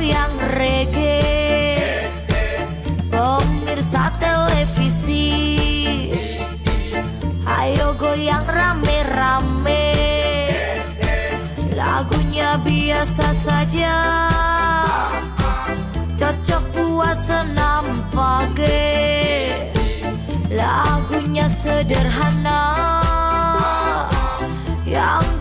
goyang reggae. Pemirsa televisi. Ayo goyang rame-rame. Lagunya biasa saja. Cocok buat senam pagi. Lagunya sederhana. Yang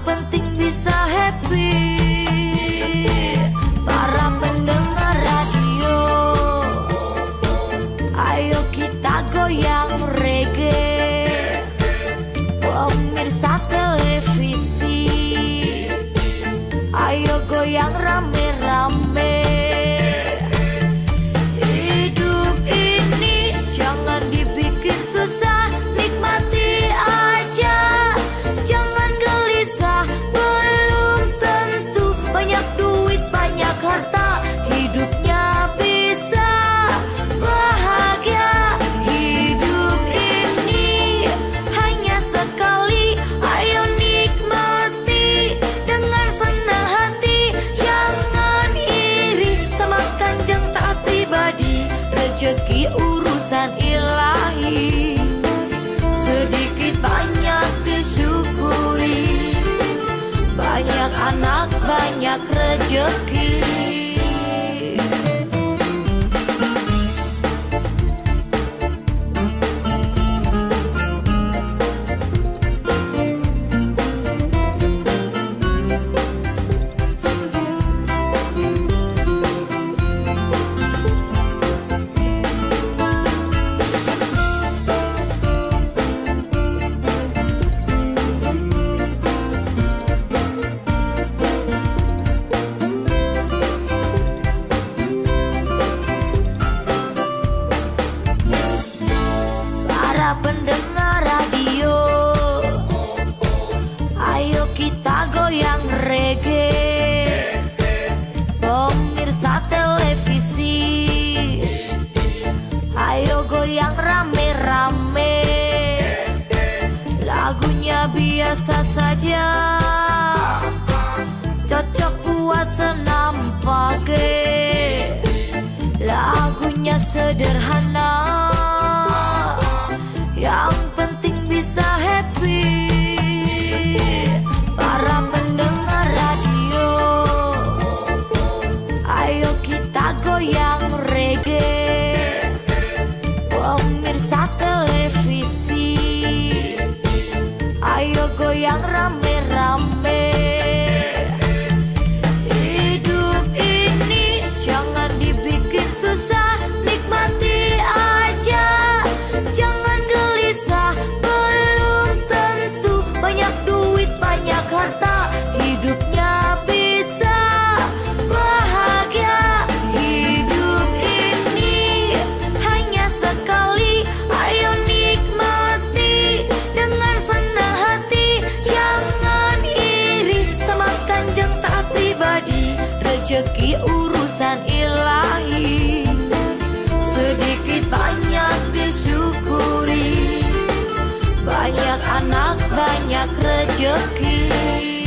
Rezeki urusan ilahi. Sedikit banyak disyukuri. Banyak anak banyak rezeki Pendengar radio. Ayo kita goyang reggae. Pemirsa televisi. Ayo goyang rame-rame. Lagunya biasa saja. Cocok buat senam pagi. Lagunya sederhana Ayo goyang Rezeki urusan ilahi. Sedikit banyak disyukuri. Banyak anak banyak rezeki